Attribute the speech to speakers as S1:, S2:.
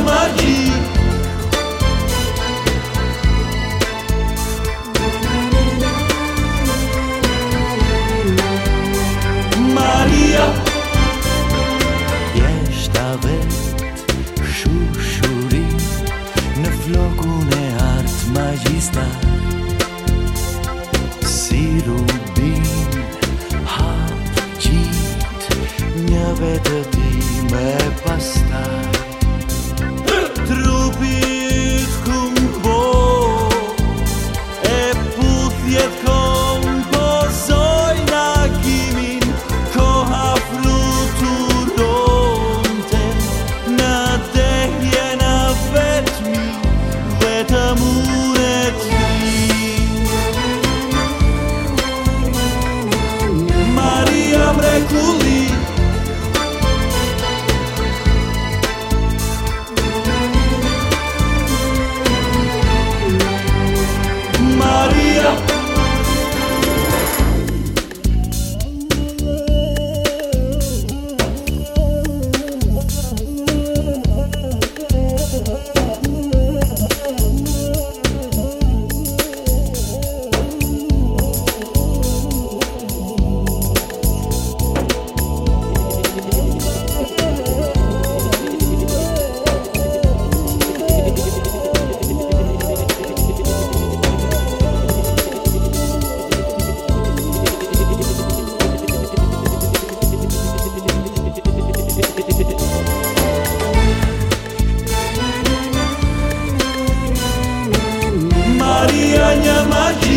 S1: Magi. século wanyamaki